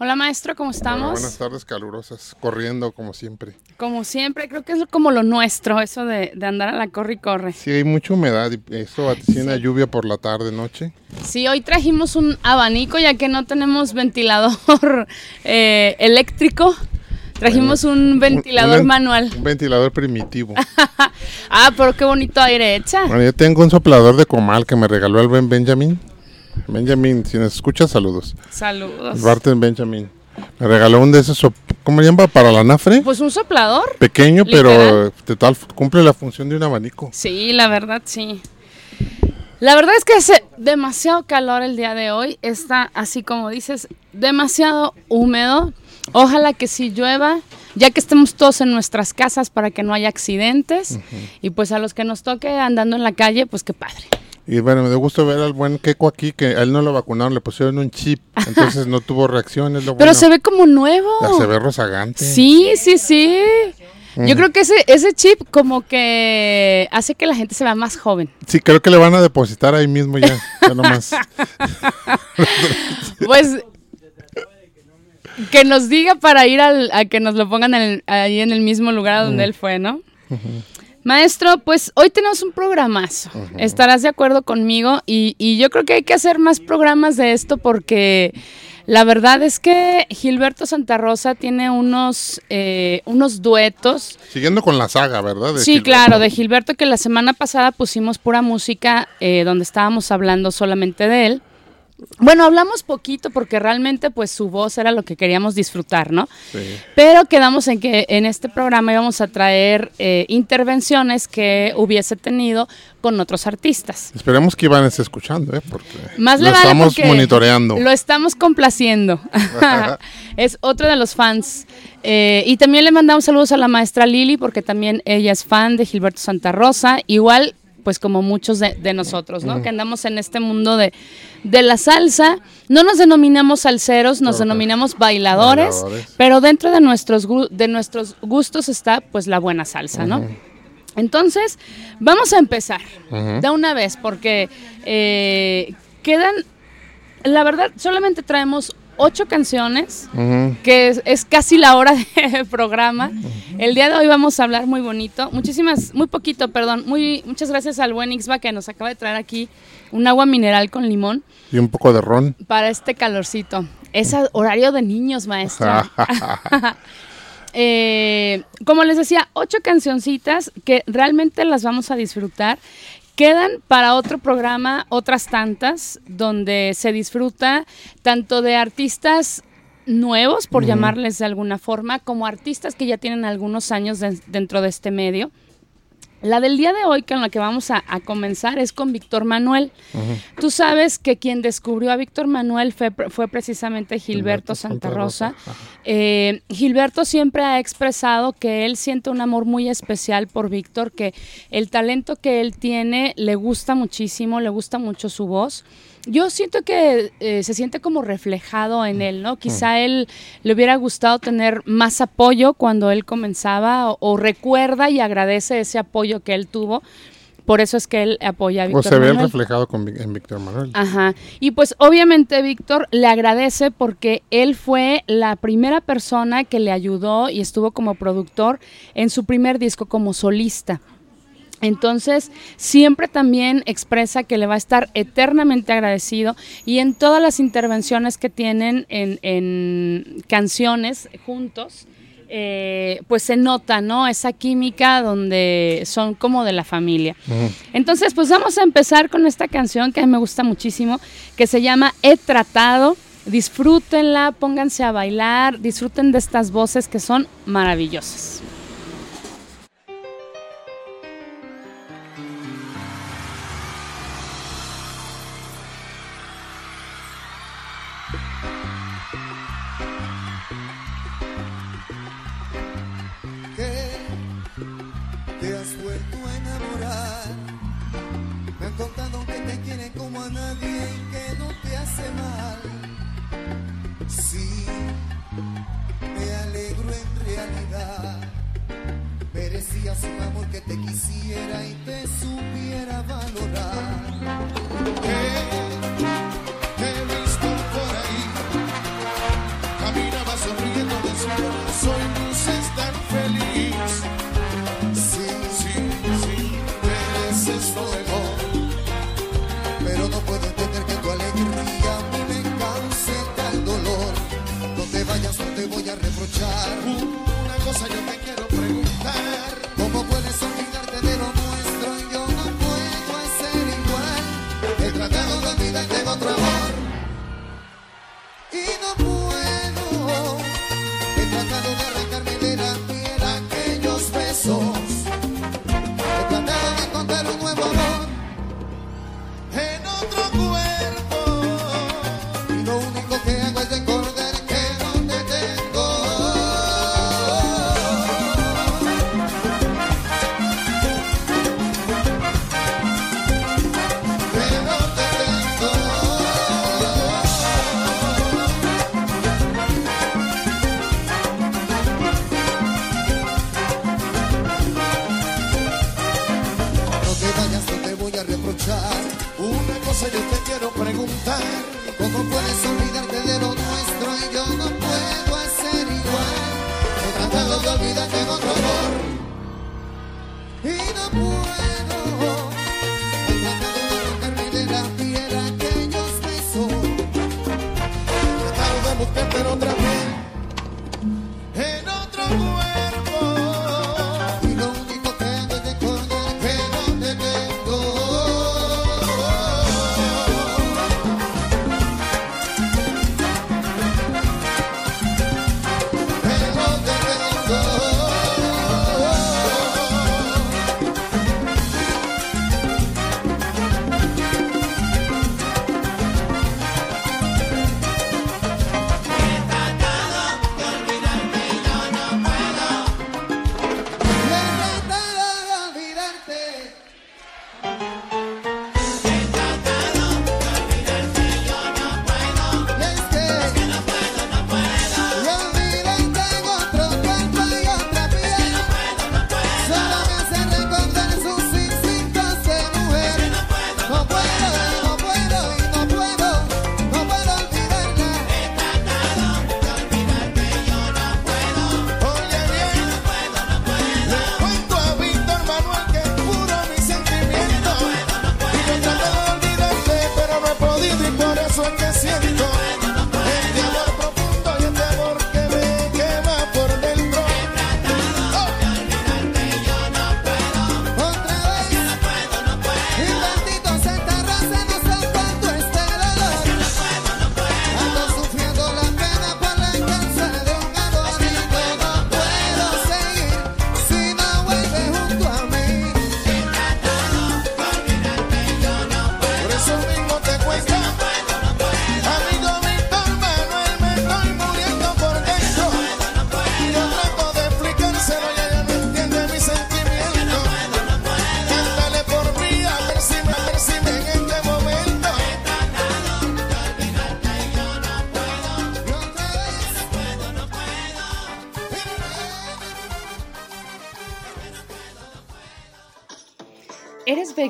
Hola maestro, ¿cómo estamos? buenas tardes calurosas, corriendo como siempre. Como siempre, creo que es como lo nuestro, eso de, andar a la corre y corre. Sí, hay mucha humedad y eso vaticina lluvia por la tarde, noche. Sí, hoy trajimos un abanico ya que no tenemos ventilador eh, eléctrico. Trajimos un ventilador manual. Un ventilador primitivo. ah, pero qué bonito aire echa. Bueno, yo tengo un soplador de comal que me regaló el buen Benjamin. Benjamin, si nos escuchas, saludos. Saludos. Barton Benjamin. Me regaló un de esos, ¿cómo llama? Para la nafre. Pues un soplador. Pequeño, pero de tal cumple la función de un abanico. Sí, la verdad, sí. La verdad es que hace demasiado calor el día de hoy. Está, así como dices, demasiado húmedo. Ojalá que si llueva, ya que estemos todos en nuestras casas para que no haya accidentes. Y pues a los que nos toque andando en la calle, pues qué padre. Y bueno, me da gusto ver al buen Keiko aquí, que a él no lo vacunaron, le pusieron un chip, entonces no tuvo reacciones. Pero se ve como nuevo. se ve rozagante. Sí, sí, sí. Yo creo que ese, ese chip como que hace que la gente se vea más joven. Sí, creo que le van a depositar ahí mismo ya, ya nomás. pues que nos diga para ir al, a que nos lo pongan ahí en el mismo lugar donde él fue, ¿no? Maestro, pues hoy tenemos un programazo. Estarás de acuerdo conmigo y, yo creo que hay que hacer más programas de esto porque la verdad es que Gilberto Santa Rosa tiene unos, eh, unos duetos. Siguiendo con la saga, ¿verdad? sí, claro, de Gilberto que la semana pasada pusimos pura música eh, donde estábamos hablando solamente de él. Bueno, hablamos poquito porque realmente pues su voz era lo que queríamos disfrutar, ¿no? Sí. Pero quedamos en que en este programa íbamos a traer eh, intervenciones que hubiese tenido con otros artistas. Esperemos que Iván esté escuchando, ¿eh? Porque Más lo estamos monitoreando. Lo estamos complaciendo. es otro de los fans. Eh, y también le mandamos saludos a la maestra Lili porque también ella es fan de Gilberto Santa Rosa. Igual pues como muchos de, nosotros, ¿no? Que andamos en este mundo de, la salsa. No nos denominamos salseros, nos denominamos bailadores, pero dentro de nuestros, de nuestros gustos está pues la buena salsa, ¿no? Entonces, vamos a empezar de una vez, porque eh, quedan, la verdad, solamente traemos ocho canciones, que es, casi la hora de programa. El día de hoy vamos a hablar muy bonito, muchísimas, muy poquito, perdón, muy, muchas gracias al buen Ixba que nos acaba de traer aquí un agua mineral con limón. Y un poco de ron. Para este calorcito. Es horario de niños, maestra. Eh, como les decía, ocho cancioncitas que realmente las vamos a disfrutar. Quedan para otro programa otras tantas donde se disfruta tanto de artistas nuevos, por llamarles de alguna forma, como artistas que ya tienen algunos años dentro de este medio. La del día de hoy, con la que vamos a, comenzar, es con Víctor Manuel. Tú sabes que quien descubrió a Víctor Manuel fue, precisamente Gilberto, Santa Rosa. Eh, Gilberto siempre ha expresado que él siente un amor muy especial por Víctor, que el talento que él tiene le gusta muchísimo, le gusta mucho su voz yo siento que eh, se siente como reflejado en él, ¿no? Quizá él le hubiera gustado tener más apoyo cuando él comenzaba o, recuerda y agradece ese apoyo que él tuvo. Por eso es que él apoya a Víctor O se ve reflejado en Víctor Manuel. Ajá. Y pues obviamente Víctor le agradece porque él fue la primera persona que le ayudó y estuvo como productor en su primer disco como solista. Entonces, siempre también expresa que le va a estar eternamente agradecido y en todas las intervenciones que tienen en, canciones juntos, eh, pues se nota, ¿no? Esa química donde son como de la familia. Entonces, pues vamos a empezar con esta canción que a mí me gusta muchísimo, que se llama He tratado. Disfrútenla, pónganse a bailar, disfruten de estas voces que son maravillosas. Realidad. Merecías un amor que te quisiera y te supiera valorar. Que he visto por ahí, caminaba sonriendo de su corazón y luces tan feliz. Sí, sí, sí, mereces lo mejor. Pero no puedo entender que tu alegría me cause tal dolor. No te vayas, no te voy a reprochar.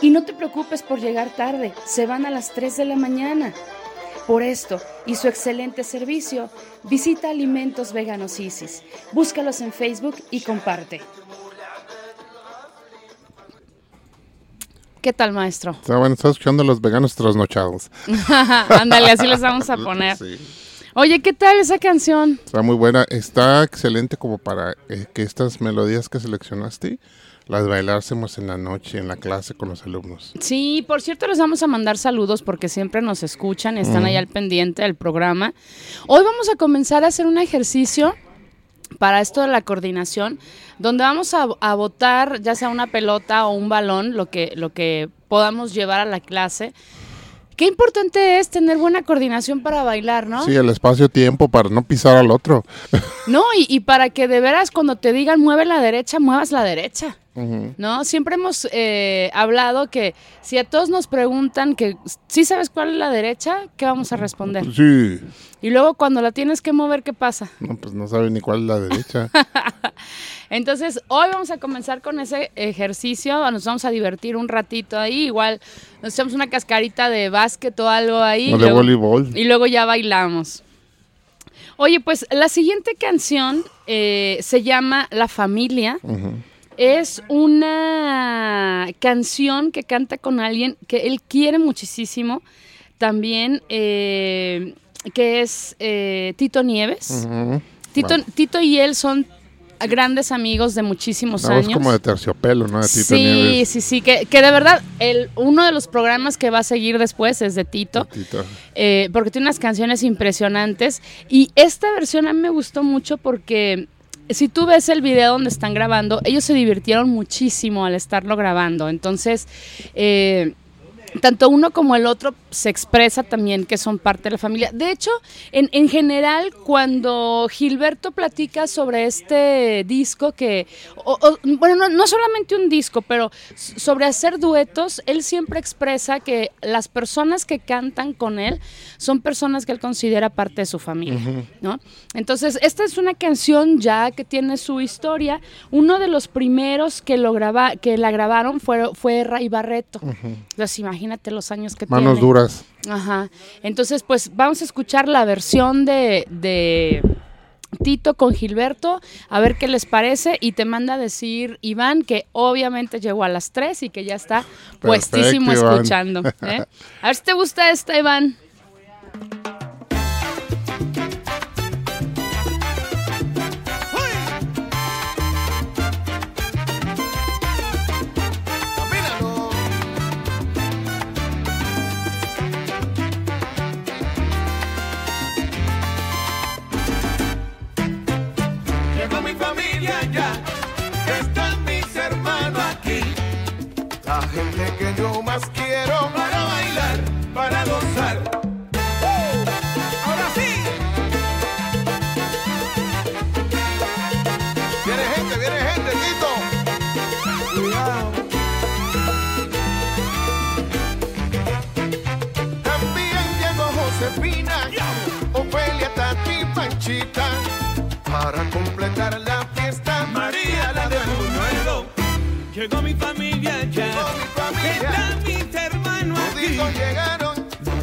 Y no te preocupes por llegar tarde, se van a las 3 de la mañana. Por esto y su excelente servicio, visita Alimentos Veganos Isis. Búscalos en Facebook y comparte. ¿Qué tal, maestro? Está bueno, estás escuchando a los veganos trasnochados. Ándale, así les vamos a poner. Sí. Oye, ¿qué tal esa canción? Está muy buena. Está excelente como para eh, que estas melodías que seleccionaste las bailásemos en la noche, en la clase con los alumnos. Sí, por cierto, les vamos a mandar saludos porque siempre nos escuchan, están ahí al pendiente del programa. Hoy vamos a comenzar a hacer un ejercicio para esto de la coordinación, donde vamos a, a botar ya sea una pelota o un balón, lo que, lo que podamos llevar a la clase. Qué importante es tener buena coordinación para bailar, ¿no? Sí, el espacio-tiempo para no pisar al otro. No, y, y para que de veras cuando te digan mueve la derecha, muevas la derecha. ¿No? Siempre hemos eh, hablado que si a todos nos preguntan que sí sabes cuál es la derecha, ¿qué vamos a responder? Sí. Y luego cuando la tienes que mover, ¿qué pasa? No, pues no sabe ni cuál es la derecha. Entonces, hoy vamos a comenzar con ese ejercicio, nos vamos a divertir un ratito ahí, igual nos echamos una cascarita de básquet o algo ahí. o de luego- voleibol. Y luego ya bailamos. Oye, pues la siguiente canción eh, se llama La Familia. Es una canción que canta con alguien que él quiere muchísimo. También, eh, que es eh, Tito Nieves. Tito, y él son grandes amigos de muchísimos años. como de terciopelo, ¿no? De Tito sí, Nieves. sí, sí, que, que de verdad el, uno de los programas que va a seguir después es de Tito. Tito. eh, porque tiene unas canciones impresionantes. Y esta versión a mí me gustó mucho porque si tú ves el video donde están grabando, ellos se divirtieron muchísimo al estarlo grabando. Entonces, eh, tanto uno como el otro se expresa también que son parte de la familia. De hecho, en, en general, cuando Gilberto platica sobre este disco que, o- o- bueno, no, no solamente un disco, pero sobre hacer duetos, él siempre expresa que las personas que cantan con él son personas que él considera parte de su familia, ¿no? Entonces, esta es una canción ya que tiene su historia. Uno de los primeros que lo graba, que la grabaron fue, fue Ray Barreto. Entonces, imagínate los años que Manos tiene. duras. Ajá. Entonces, pues vamos a escuchar la versión de, de Tito con Gilberto, a ver qué les parece. Y te manda a decir Iván que obviamente llegó a las 3 y que ya está puestísimo Iván. escuchando. ¿eh? A ver si te gusta esta, Iván. Para completar la fiesta. María, la de Buñuelo, Llegó mi familia ya. Llegó mi familia. Están mis hermanos aquí. llegaron,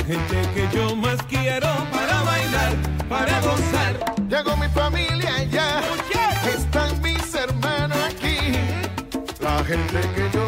Gente que yo más quiero para bailar, para gozar. llegó mi familia ya. Están mis hermanos aquí, la gente que yo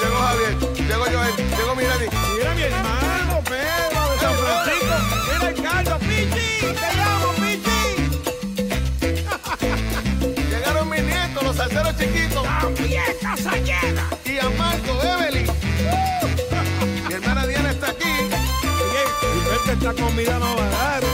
llegó Javier, llegó Joel, llegó Mirani. Mira mi hermano Pedro de San Francisco. Mira el Carlos, Pichi. Te llamo, Pichi. Llegaron mis nietos, los salseros chiquitos. También casa llena. Y a Marco, Evelyn. Mi hermana Diana está aquí. Oye, y esta comida no va a dar.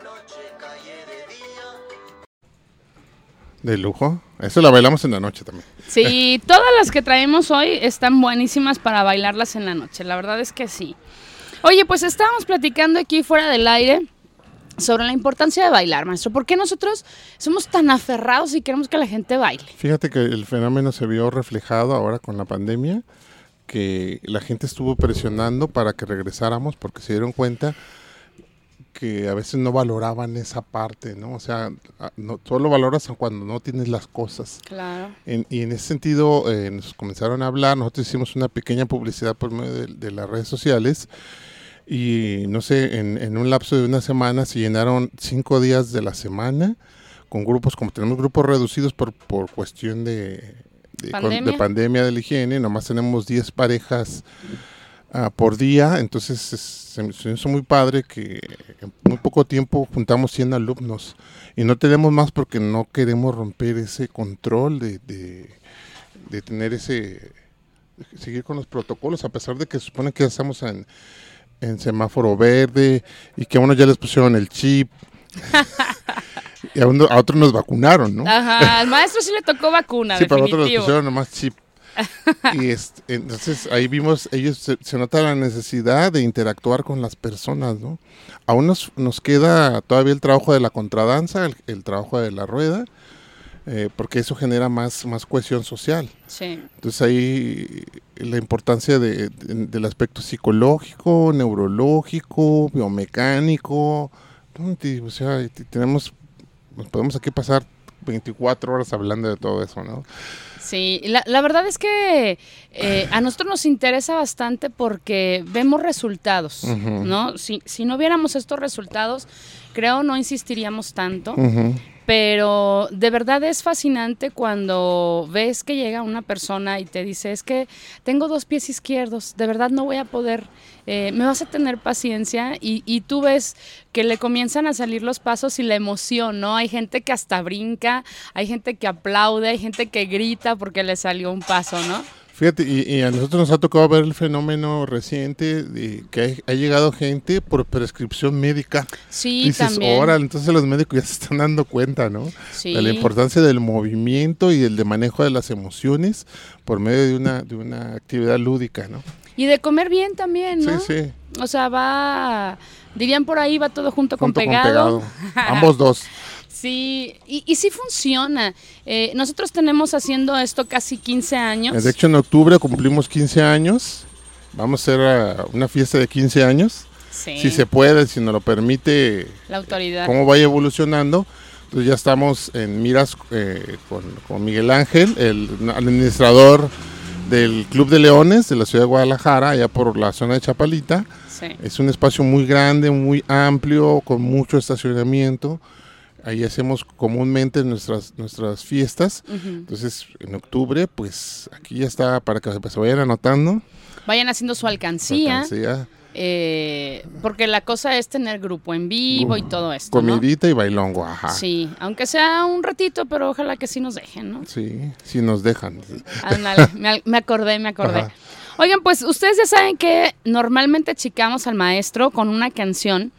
De lujo. Eso la bailamos en la noche también. Sí, todas las que traemos hoy están buenísimas para bailarlas en la noche, la verdad es que sí. Oye, pues estábamos platicando aquí fuera del aire sobre la importancia de bailar, maestro. ¿Por qué nosotros somos tan aferrados y queremos que la gente baile? Fíjate que el fenómeno se vio reflejado ahora con la pandemia, que la gente estuvo presionando para que regresáramos porque se dieron cuenta que a veces no valoraban esa parte, ¿no? O sea, a- no, solo valoras cuando no tienes las cosas. Claro. En- y en ese sentido eh, nos comenzaron a hablar, nosotros hicimos una pequeña publicidad por medio de, de las redes sociales y no sé, en, en un lapso de una semana se llenaron cinco días de la semana con grupos, como tenemos grupos reducidos por, por cuestión de, de, con- de ¿Pandemia? pandemia de la higiene, nomás tenemos 10 parejas ah, por día, entonces es- se me se hizo muy padre que en muy poco tiempo juntamos 100 alumnos y no tenemos más porque no queremos romper ese control de, de, de tener ese, seguir con los protocolos, a pesar de que se supone que ya estamos en, en semáforo verde y que a unos ya les pusieron el chip y a, uno- a otros nos vacunaron, ¿no? Ajá, al maestro sí le tocó vacuna, Sí, pero a otros les definitivo. pusieron nomás chip. y este, entonces ahí vimos, ellos se, se nota la necesidad de interactuar con las personas, ¿no? Aún nos, nos queda todavía el trabajo de la contradanza, el, el trabajo de la rueda, eh, porque eso genera más, más cohesión social. Sí. Entonces ahí la importancia de- de- del aspecto psicológico, neurológico, biomecánico, o sea, tenemos, nos podemos aquí pasar 24 horas hablando de todo eso, ¿no? Sí, la, la verdad es que eh, a nosotros nos interesa bastante porque vemos resultados. ¿no? Si, si no viéramos estos resultados, creo no insistiríamos tanto. Ujú. Pero de verdad es fascinante cuando ves que llega una persona y te dice, es que tengo dos pies izquierdos, de verdad no voy a poder, eh, me vas a tener paciencia y, y tú ves que le comienzan a salir los pasos y la emoción, ¿no? Hay gente que hasta brinca, hay gente que aplaude, hay gente que grita porque le salió un paso, ¿no? Fíjate, y, y a nosotros nos ha tocado ver el fenómeno reciente de que ha llegado gente por prescripción médica. Sí, Dices, también. ahora, entonces los médicos ya se están dando cuenta, ¿no? Sí. De la importancia del movimiento y el de manejo de las emociones por medio de una, de una actividad lúdica, ¿no? Y de comer bien también, ¿no? Sí, sí. O sea, va, dirían por ahí, va todo junto, con Junto pegado. Ambos dos. Sí, y, y sí funciona. Eh, nosotros tenemos haciendo esto casi 15 años. De hecho, en octubre cumplimos 15 años. Vamos a hacer ah, una fiesta de 15 años. sí, Si se puede, si nos lo permite, la autoridad. cómo vaya evolucionando. Entonces ya estamos en miras eh, con, con Miguel Ángel, el administrador del Club de Leones de la ciudad de Guadalajara, allá por la zona de Chapalita. Sí. Es un espacio muy grande, muy amplio, con mucho estacionamiento. Ahí hacemos comúnmente nuestras, nuestras fiestas. Entonces, en octubre, pues aquí ya está para que se vayan anotando. Vayan haciendo su su alcancía, eh, porque la cosa es tener grupo en vivo y todo esto, ¿no? comidita y bailongo, ajá. Sí, aunque sea un ratito, pero ojalá que sí nos dejen, ¿no? Sí, si nos dejan. Ándale, me, me acordé, me acordé. Ajá. Oigan, pues ustedes ya saben que normalmente chicamos al maestro con una canción.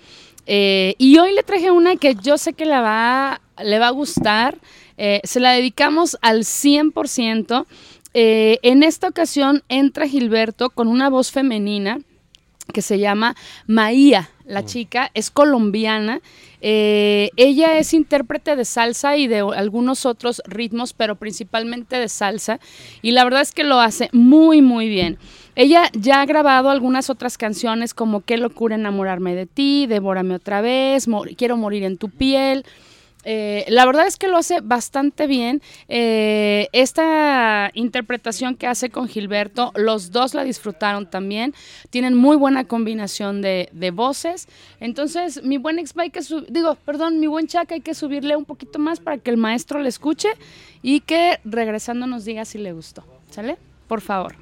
Eh, y hoy le traje una que yo sé que la va, le va a gustar. eh, se la dedicamos al 100%. Eh, en esta ocasión entra Gilberto con una voz femenina que se llama Maía. La chica es colombiana. Eh, ella es intérprete de salsa y de algunos otros ritmos, pero principalmente de salsa. Y la verdad es que lo hace muy, muy bien. Ella ya ha grabado algunas otras canciones como Qué locura enamorarme de ti, Devórame otra vez, Quiero morir en tu piel. Eh, la verdad es que lo hace bastante bien. Eh, esta interpretación que hace con Gilberto, los dos la disfrutaron también. Tienen muy buena combinación de, voces. Entonces, mi buen ex hay que digo, perdón, mi buen Chaca hay que subirle un poquito más para que el maestro le escuche y que regresando nos diga si le gustó. ¿Sale? Por favor.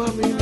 amigo.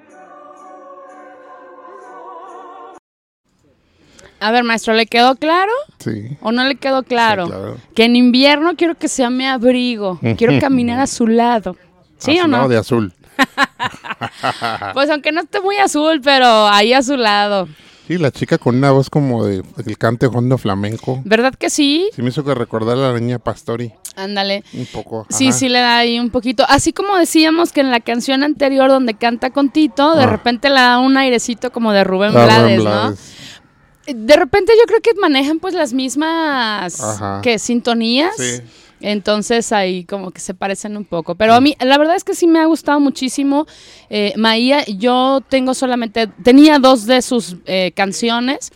A ver, maestro, ¿le quedó claro Sí. o no le quedó claro? Sí, claro. Que en invierno quiero que sea mi abrigo. Quiero caminar a su lado. ¿Sí o no? lado de azul. Pues aunque no esté muy azul, pero ahí a su lado. Sí, la chica con una voz como de el cante hondo flamenco. ¿Verdad que sí? Sí me hizo que recordar a la niña Pastori. Ándale. Un poco. Sí, ajá. sí le da ahí un poquito. Así como decíamos que en la canción anterior donde canta con Tito, de Ah. repente le da un airecito como de Rubén Blades, Rubén ¿no? De repente yo creo que manejan pues las mismas Ajá. que sintonías. Sí. Entonces ahí como que se parecen un poco. Pero a mí, la verdad es que sí me ha gustado muchísimo. Eh, Maía, yo tengo solamente, tenía dos de sus eh, canciones,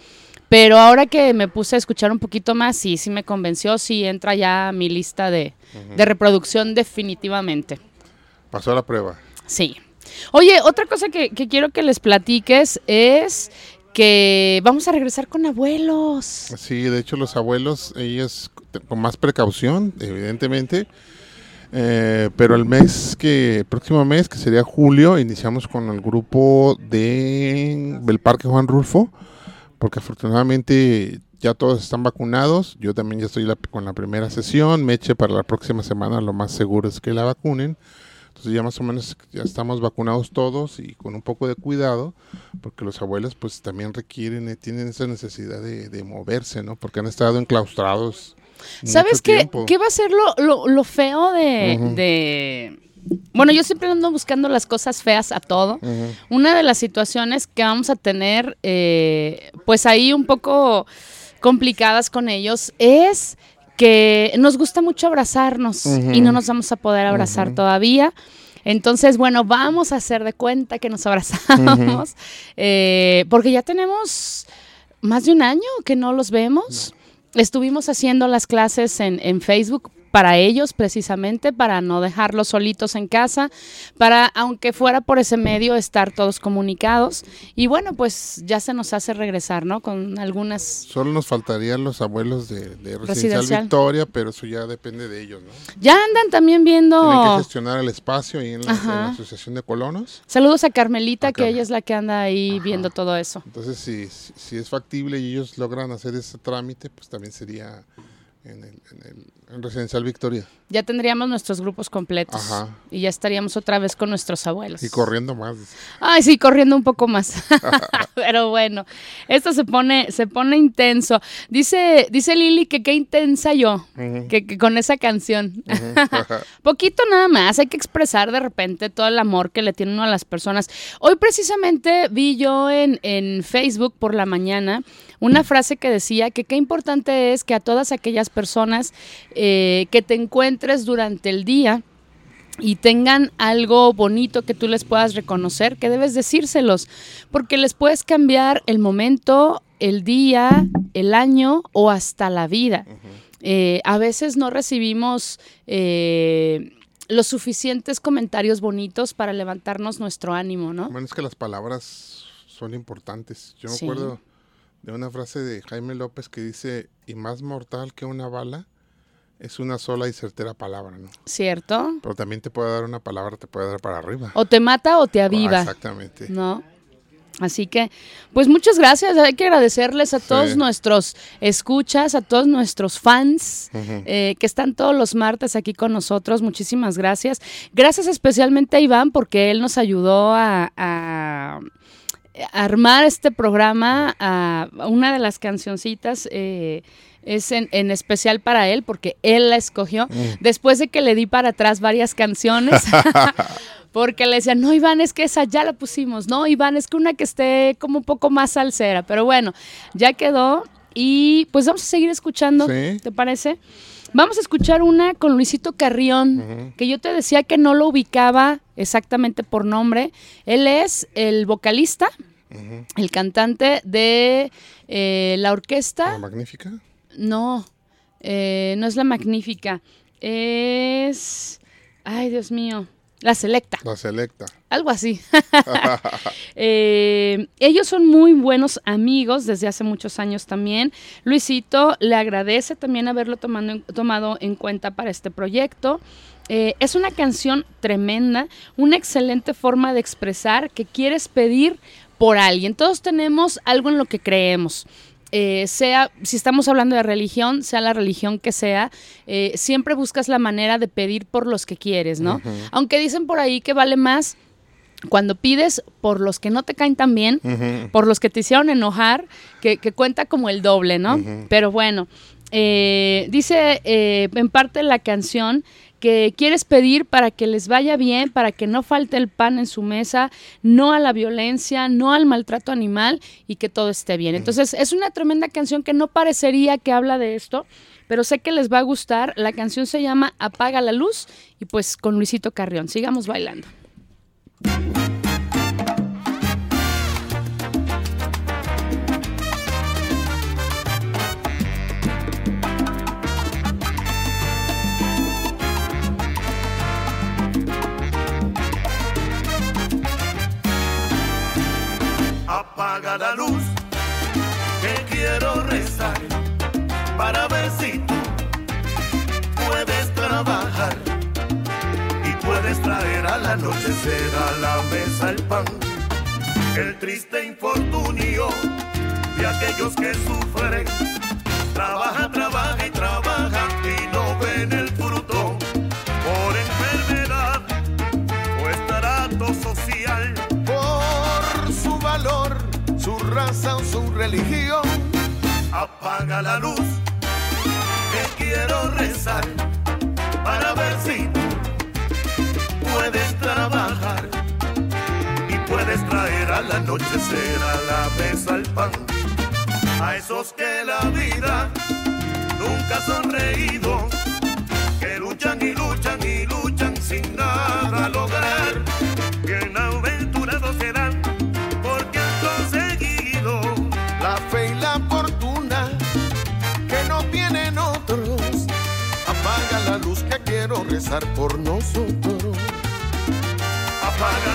pero ahora que me puse a escuchar un poquito más, sí, sí me convenció, sí entra ya a mi lista de, de reproducción definitivamente. Pasó la prueba. Sí. Oye, otra cosa que, que quiero que les platiques es que vamos a regresar con abuelos. Sí, de hecho los abuelos, ellos con más precaución, evidentemente. Eh, pero el mes que, el próximo mes, que sería julio, iniciamos con el grupo de, del Parque Juan Rulfo, porque afortunadamente ya todos están vacunados. Yo también ya estoy con la primera sesión. Meche para la próxima semana, lo más seguro es que la vacunen. Entonces ya más o menos ya estamos vacunados todos y con un poco de cuidado, porque los abuelos pues también requieren, eh, tienen esa necesidad de, de moverse, ¿no? Porque han estado enclaustrados. ¿Sabes qué, qué va a ser lo, lo- lo feo de, Bueno, yo siempre ando buscando las cosas feas a todo. Una de las situaciones que vamos a tener, eh, pues ahí un poco complicadas con ellos, es que nos gusta mucho abrazarnos y no nos vamos a poder abrazar todavía. Entonces, bueno, vamos a hacer de cuenta que nos abrazamos, eh, porque ya tenemos más de un año que no los vemos. Estuvimos haciendo las clases en, en Facebook para ellos precisamente, para no dejarlos solitos en casa, para, aunque fuera por ese medio, estar todos comunicados. Y bueno, pues ya se nos hace regresar, ¿no? Con algunas... Solo nos faltarían los abuelos de, de Residencial, Residencial. Victoria, pero eso ya depende de ellos, ¿no? Ya andan también Tienen que viendo... gestionar el espacio ahí en la, en Ajá. la Asociación de Colonos. Saludos a Carmelita, A que ella es la que anda ahí Ajá. viendo todo eso. Entonces, si, si, si es factible y ellos logran hacer ese trámite, pues también sería en, el, en, el, en Residencial Victoria. Ya tendríamos nuestros grupos completos Ajá. y ya estaríamos otra vez con nuestros abuelos. Y corriendo más. Ay, sí, corriendo un poco más. Pero bueno, esto se pone, se pone intenso. Dice, dice Lili que qué intensa yo, Ujú. que, que con esa canción. Ujú. Poquito nada más, hay que expresar de repente todo el amor que le tiene uno a las personas. Hoy precisamente vi yo en, en Facebook por la mañana una frase que decía que qué importante es que a todas aquellas personas eh, que te encuentres durante el día, y tengan algo bonito que tú les puedas reconocer, que debes decírselos, porque les puedes cambiar el momento, el día, el año o hasta la vida. Eh, a veces no recibimos eh, los suficientes comentarios bonitos para levantarnos nuestro ánimo, ¿no? Bueno, es que las palabras son importantes. Yo me Sí. acuerdo de una frase de Jaime López que dice, y más mortal que una bala es una sola y certera palabra, ¿no? ¿Cierto? Pero también te puede dar una palabra, te puede dar para arriba. O te mata o te Ah, aviva. exactamente. ¿no? Así que, pues muchas gracias. Hay que agradecerles a todos Sí. nuestros escuchas, a todos nuestros fans eh, que están todos los martes aquí con nosotros. Muchísimas gracias. Gracias especialmente a Iván porque él nos ayudó a, a armar este programa. A una de las cancioncitas eh, es en, en especial para él porque él la escogió. Después de que le di para atrás varias canciones. Porque le decían, no, Iván, es que esa ya la pusimos. No, Iván, es que una que esté como un poco más salsera. Pero bueno, ya quedó. Y pues vamos a seguir escuchando, Sí. ¿te parece? Vamos a escuchar una con Luisito Carrión, que yo te decía que no lo ubicaba exactamente por nombre. Él es el vocalista, el cantante de eh, la orquesta. La magnífica. No, eh, no es la magnífica. Es. Ay, Dios mío. La selecta. La selecta. Algo así. Eh, ellos son muy buenos amigos desde hace muchos años también. Luisito le agradece también haberlo tomando tomado en cuenta para este proyecto. Eh, es una canción tremenda, una excelente forma de expresar que quieres pedir por alguien. Todos tenemos algo en lo que creemos. Eh, sea, si estamos hablando de religión, sea la religión que sea, eh, siempre buscas la manera de pedir por los que quieres, ¿no? Aunque dicen por ahí que vale más cuando pides por los que no te caen tan bien, por los que te hicieron enojar, que, que cuenta como el doble, ¿no? Pero bueno, eh, dice en parte la canción que quieres pedir para que les vaya bien, para que no falte el pan en su mesa, no a la violencia, no al maltrato animal y que todo esté bien. Entonces es una tremenda canción que no parecería que habla de esto, pero sé que les va a gustar. La canción se llama Apaga la luz y pues con Luisito Carrión. Sigamos bailando. El triste infortunio de aquellos que sufren. Trabaja, trabaja y trabaja y no ven el fruto por enfermedad o estrato social. por su valor, su raza o su religión. Apaga la luz, que quiero rezar para ver si al anochecer a la mesa el pan. A esos que la vida nunca ha sonreído, que luchan y luchan y luchan sin nada lograr. Bienaventurados serán porque han conseguido La fe y la fortuna que no tienen otros. Apaga la luz que quiero rezar por nosotros. Apaga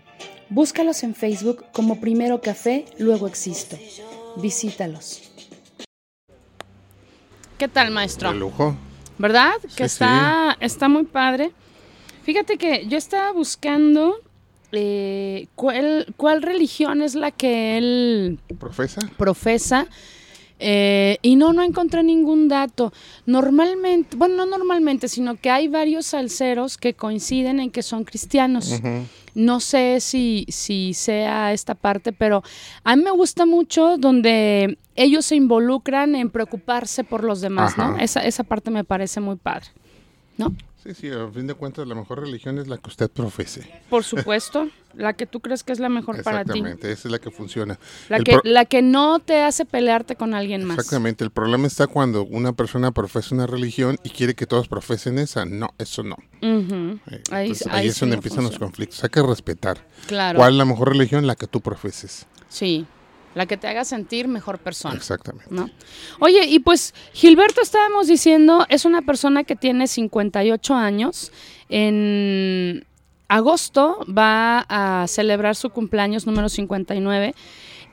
Búscalos en Facebook como Primero Café, luego existo. Visítalos. ¿Qué tal, maestro? De lujo. ¿Verdad? Que Sí, está, está muy padre. Fíjate que yo estaba buscando eh, cuál, cuál religión es la que él ¿Profesa? profesa. eh, y no, no encontré ningún dato. Normalmente, bueno, no normalmente, sino que hay varios salseros que coinciden en que son cristianos. No sé si, si sea esta parte, pero a mí me gusta mucho donde ellos se involucran en preocuparse por los demás, ¿no? Esa, esa parte me parece muy padre, ¿no? Sí, sí, a fin de cuentas la mejor religión es la que usted profese. Por supuesto, la que tú crees que es la mejor para ti. Exactamente, esa es la que funciona. La que, la que no te hace pelearte con alguien más. Exactamente, el problema está cuando una persona profesa una religión y quiere que todos profesen esa. No, eso no. Ujú. Eh, Ahí, entonces, ahí ahí es sí donde no empiezan los funciona. conflictos. Hay que respetar. Claro. ¿Cuál es la mejor religión? La que tú profeses. Sí, la que te haga sentir mejor persona. Exactamente. ¿no? Oye, y pues Gilberto estábamos diciendo, es una persona que tiene 58 años. En agosto va a celebrar su cumpleaños número 59.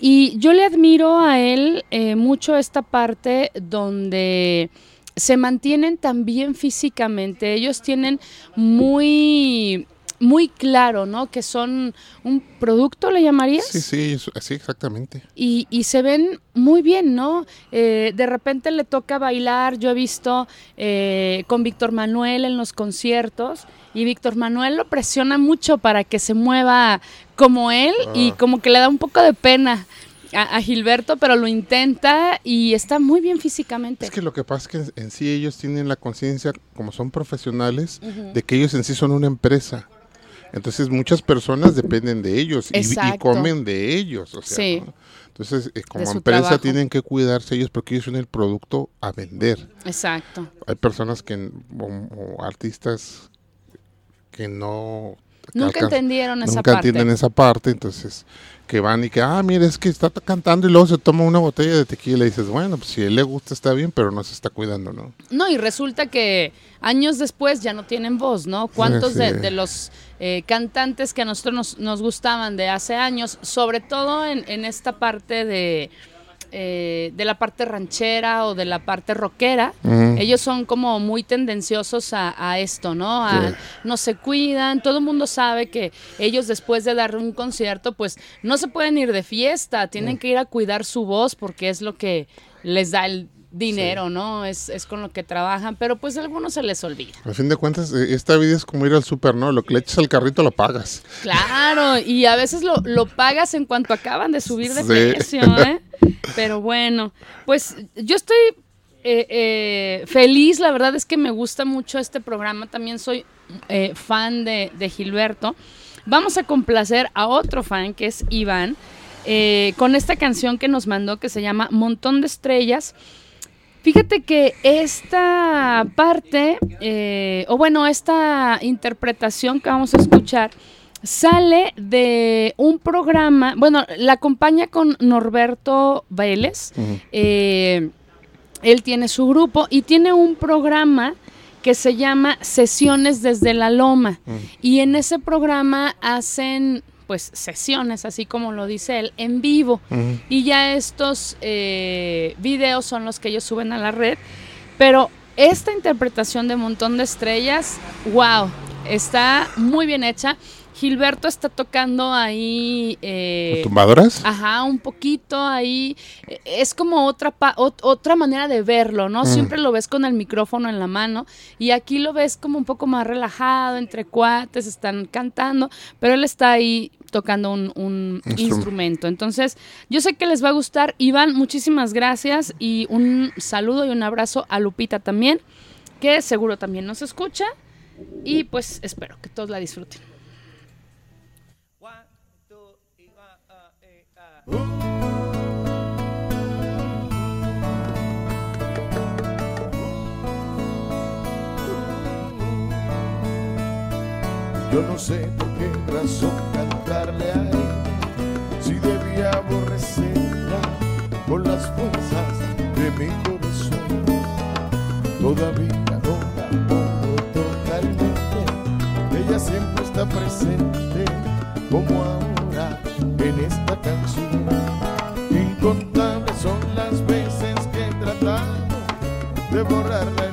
Y yo le admiro a él eh, mucho esta parte donde se mantienen también físicamente. Ellos tienen muy, muy claro, ¿no? Que son un producto, ¿le llamarías? Sí, sí, exactamente. y, y se ven muy bien, ¿no? Eh, de repente le toca bailar, yo he visto eh, con Víctor Manuel en los conciertos y Víctor Manuel lo presiona mucho para que se mueva como él y Ah. como que le da un poco de pena a, Gilberto, pero lo intenta y está muy bien físicamente. Es que lo que pasa es que en, en sí ellos tienen la conciencia, como son profesionales, de que ellos en sí son una empresa. Entonces muchas personas dependen de ellos y, comen de ellos. O sea, Sí. ¿no? Entonces, eh, como empresa trabajo. tienen que cuidarse ellos porque ellos son el producto a vender. Exacto. Hay personas que, o, o artistas que no... Nunca alcanzan- entendieron esa nunca parte. entienden esa parte, entonces que van y que, ah, mira, es que está cantando y luego se toma una botella de tequila y dices, bueno, pues si a él le gusta está bien, pero no se está cuidando, ¿no? No, y resulta que años después ya no tienen voz, ¿no? ¿Cuántos Sí, de, los eh, cantantes que a nosotros nos, nos gustaban de hace años, sobre todo en, en esta parte de, eh, de la parte ranchera o de la parte rockera, ellos son como muy tendenciosos a, a esto, ¿no? A- Sí. No se cuidan, todo el mundo sabe que ellos después de dar un concierto, pues no se pueden ir de fiesta, tienen que ir a cuidar su voz porque es lo que les da el dinero, ¿no? Es, es con lo que trabajan, pero pues a algunos se les olvida. A fin de cuentas, eh, esta vida es como ir al súper, ¿no? Lo que le echas al carrito lo pagas. Claro, y a veces lo, lo pagas en cuanto acaban de subir de Sí. precio, ¿eh? Pero bueno, pues yo estoy eh, eh, feliz, la verdad es que me gusta mucho este programa, también soy eh, fan de, de Gilberto. Vamos a complacer a otro fan que es Iván, con esta canción que nos mandó que se llama Montón de Estrellas. Fíjate que esta parte, o bueno, esta interpretación que vamos a escuchar, sale de un programa, bueno, la acompaña con Norberto Vélez. Eh, él tiene su grupo y tiene un programa que se llama Sesiones desde la Loma. Y en ese programa hacen pues sesiones, así como lo dice él, en vivo. Y ya estos eh, videos son los que ellos suben a la red. Pero esta interpretación de Montón de Estrellas, wow, está muy bien hecha. Gilberto está tocando ahí... eh, ¿Tumbadoras? Ajá, un poquito ahí. Es como otra, pa- ot- otra manera de verlo, ¿no? Mm. Siempre lo ves con el micrófono en la mano y aquí lo ves como un poco más relajado, entre cuates, están cantando, pero él está ahí tocando un, un Instrum- instrumento. Entonces, yo sé que les va a gustar. Iván, muchísimas gracias y un saludo y un abrazo a Lupita también, que seguro también nos escucha y pues espero que todos la disfruten. Yo no sé por qué razón cantarle a él, si debía aborrecerla con las fuerzas de mi corazón. Todavía no la pongo totalmente, ella siempre está presente como ahora en esta canción. Incontables son las veces que he tratado de borrar la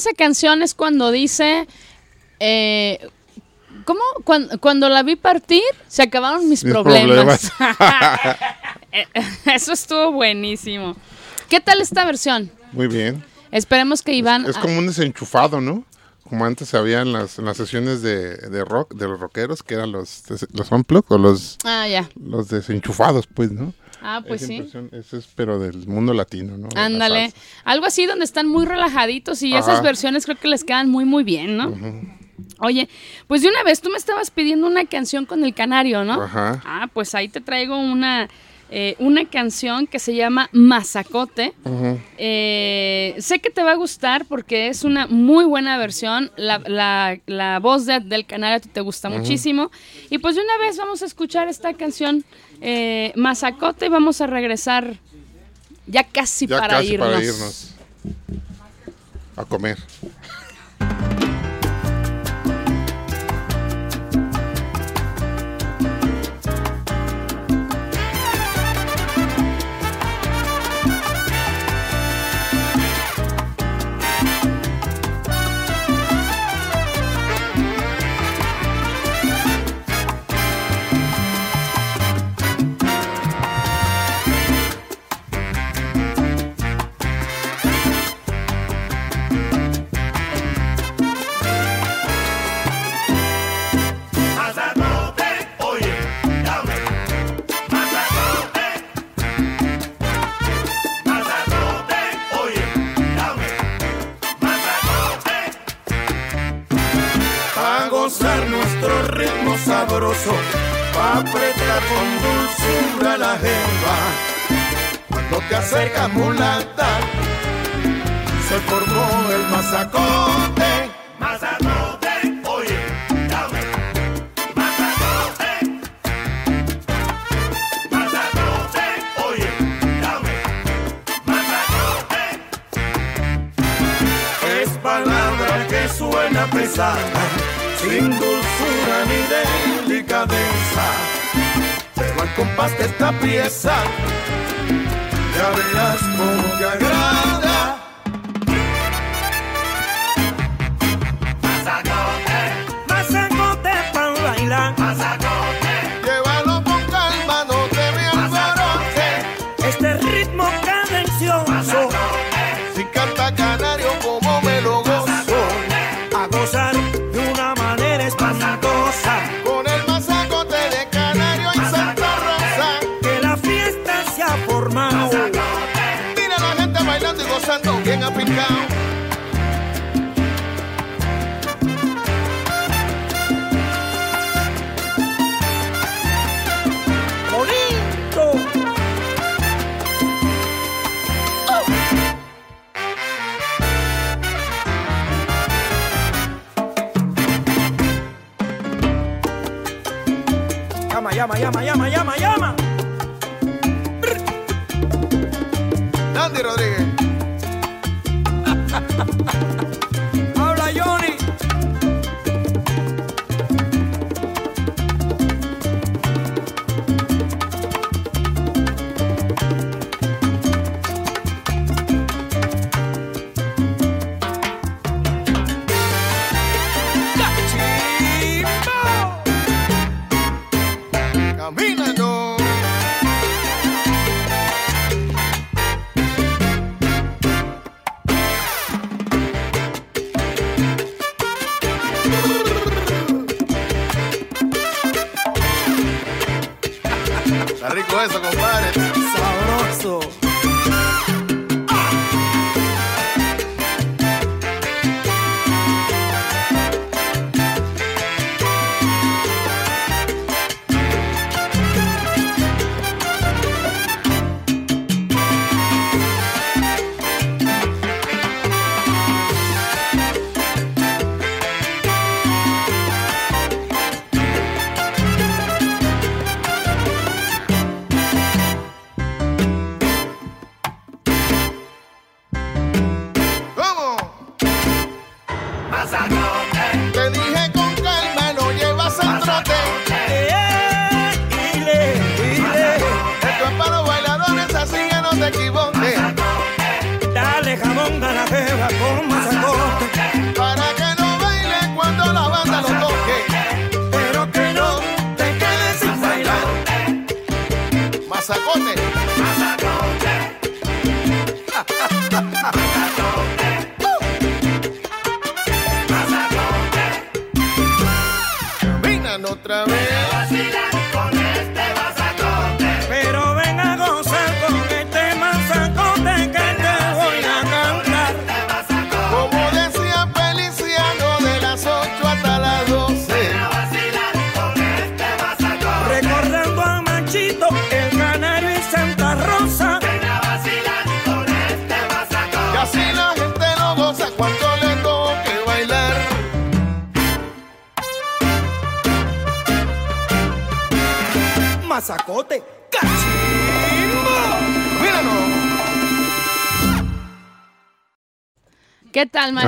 esa canción es cuando dice, eh, ¿cómo? Cuando, cuando la vi partir, se acabaron mis, Mis problemas. Eh, Eso estuvo buenísimo. ¿Qué tal esta versión? Muy bien. Esperemos que Iván... Es como un desenchufado, ¿no? Como antes había en las, en las sesiones de, de rock, de los rockeros, que eran los, los unplug o los, Ah, ya. los desenchufados, pues, ¿no? Ah, pues sí. Eso es, pero del mundo latino, ¿no? Ándale. Algo así donde están muy relajaditos y Ajá. esas versiones creo que les quedan muy, muy bien, ¿no? Oye, pues de una vez tú me estabas pidiendo una canción con el canario, ¿no? Ajá. Ah, pues ahí te traigo una, eh, una canción que se llama Mazacote. Eh, sé que te va a gustar porque es una muy buena versión. La, la- la voz de- del canario a ti te gusta muchísimo. Y pues de una vez vamos a escuchar esta canción eh, Mazacote y vamos a regresar ya casi, Ya para, casi irnos. para irnos. A comer.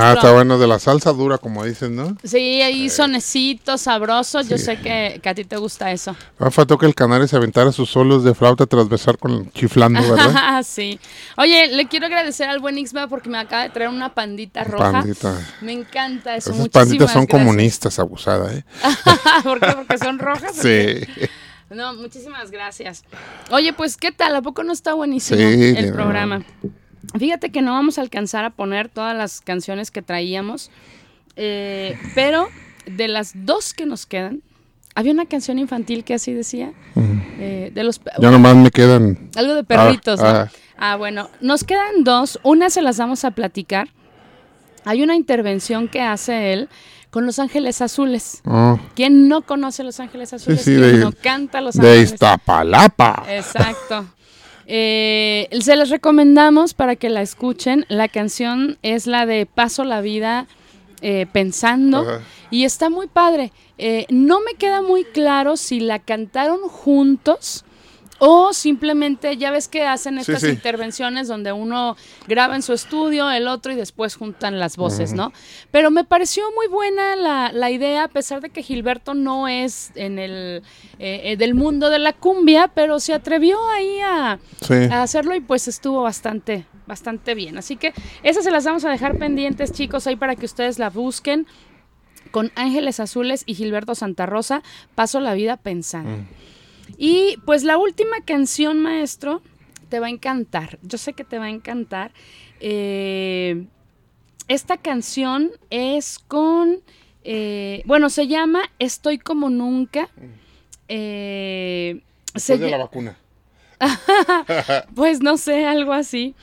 Ah, está bueno, de la salsa dura, como dicen, ¿no? Sí, ahí sonecitos sabrosos. Yo sé que, que a ti te gusta eso. Ah, faltó que el canario se aventara sus solos de flauta transversal con chiflando, ¿verdad? sí. Oye, le quiero agradecer al buen Ixma porque me acaba de traer una pandita roja. Pandita. Me encanta eso. Esas Muchísimas panditas son gracias. comunistas, abusada, ¿eh? ¿Por qué? Porque son rojas. Sí. No, muchísimas gracias. Oye, pues, ¿qué tal? ¿A poco no está buenísimo Sí, el programa? Fíjate que no vamos a alcanzar a poner todas las canciones que traíamos, eh, pero de las dos que nos quedan, había una canción infantil que así decía, eh, de los Ya nomás me quedan. algo de perritos, ¿no? ah. Ah, bueno, nos quedan dos, una se las vamos a platicar. Hay una intervención que hace él con Los Ángeles Azules. Oh, ¿Quién no conoce Los Ángeles Azules? sí, ¿Quién de- no canta Los de Ángeles? Iztapalapa. Exacto. Eh, se les recomendamos para que la escuchen. La canción es la de Paso la vida eh, pensando Ajá. y está muy padre. Eh, no me queda muy claro si la cantaron juntos o simplemente, ya ves que hacen estas sí. intervenciones donde uno graba en su estudio, el otro y después juntan las voces, ¿no? Pero me pareció muy buena la, la idea, a pesar de que Gilberto no es en el eh, eh, del mundo de la cumbia, pero se atrevió ahí a, Sí. a hacerlo y pues estuvo bastante, bastante bien. Así que esas se las vamos a dejar pendientes, chicos, ahí para que ustedes la busquen. Con Ángeles Azules y Gilberto Santa Rosa, Paso la vida pensando. Y pues la última canción, maestro, te va a encantar. Yo sé que te va a encantar. Eh, esta canción es con, eh, bueno, se llama Estoy como nunca. Eh, se de la vacuna. pues no sé, algo así.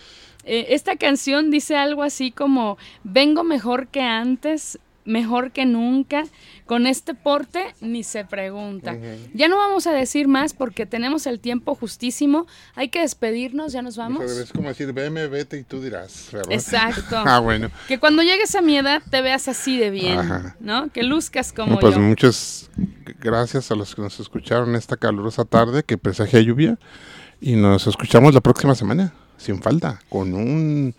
Eh, esta canción dice algo así como, vengo mejor que antes, mejor que nunca, con este porte ni se pregunta. Ya no vamos a decir más porque tenemos el tiempo justísimo, hay que despedirnos, ya nos vamos. Es como decir, veme, vete y tú dirás. ¿verdad? Exacto. ah, bueno. Que cuando llegues a mi edad te veas así de bien, Ajá. ¿no? Que luzcas como pues yo. muchas gracias a los que nos escucharon esta calurosa tarde que presagia lluvia. Y nos escuchamos la próxima semana, sin falta, con un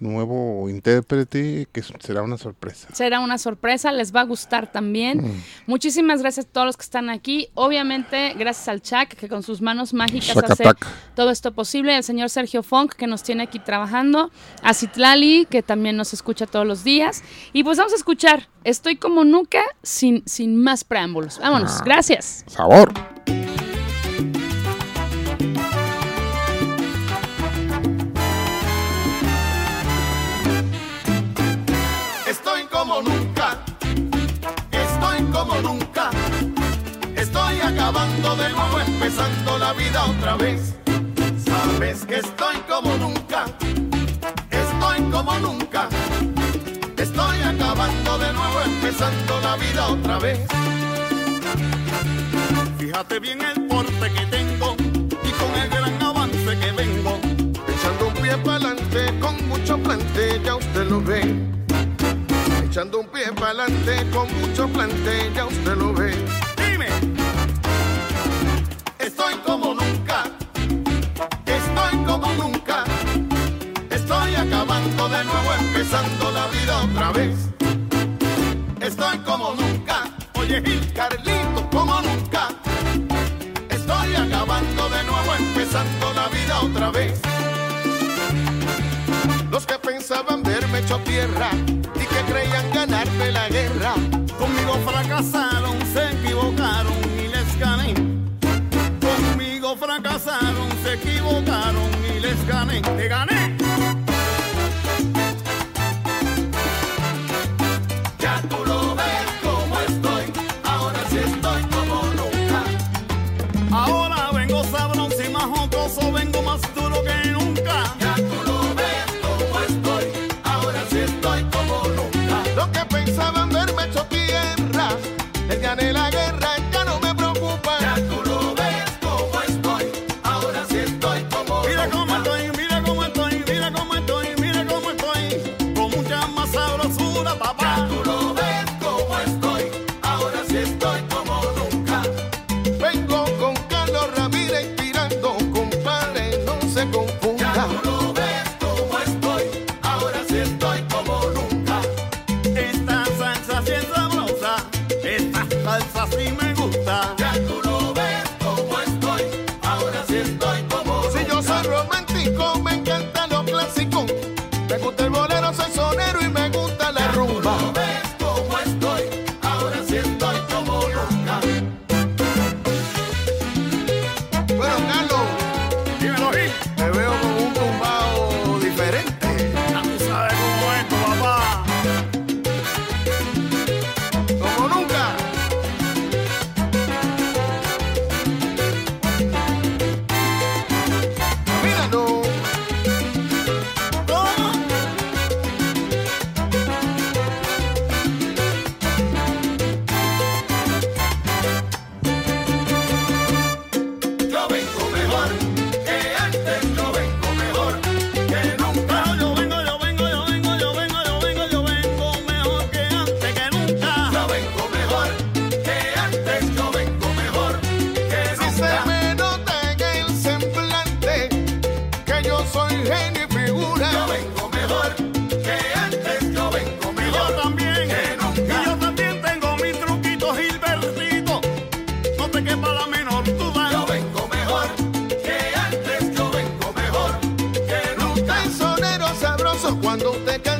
nuevo intérprete que será una sorpresa. Será una sorpresa, les va a gustar también. Mm. Muchísimas gracias a todos los que están aquí. Obviamente, gracias al Chac, que con sus manos mágicas hace todo esto posible. Al señor Sergio Funk, que nos tiene aquí trabajando. A Citlali, que también nos escucha todos los días. Y pues vamos a escuchar Estoy como nunca, sin, sin más preámbulos. Vámonos, Ah. gracias. Sabor. De nuevo, empezando la vida otra vez. Sabes que estoy como nunca, estoy como nunca. Estoy acabando de nuevo, empezando la vida otra vez. Fíjate bien el porte que tengo y con el gran avance que vengo. Echando un pie para adelante con mucho plante, ya usted lo ve. Echando un pie para adelante con mucho plante, ya usted lo ve. de nuevo empezando la vida otra vez. Estoy como nunca, oye Gil Carlito, como nunca. Estoy acabando de nuevo empezando la vida otra vez. Los que pensaban verme hecho tierra y que creían ganarme la guerra, conmigo fracasaron, se equivocaron y les gané. Conmigo fracasaron, se equivocaron y les gané. Te gané. cuando usted canta.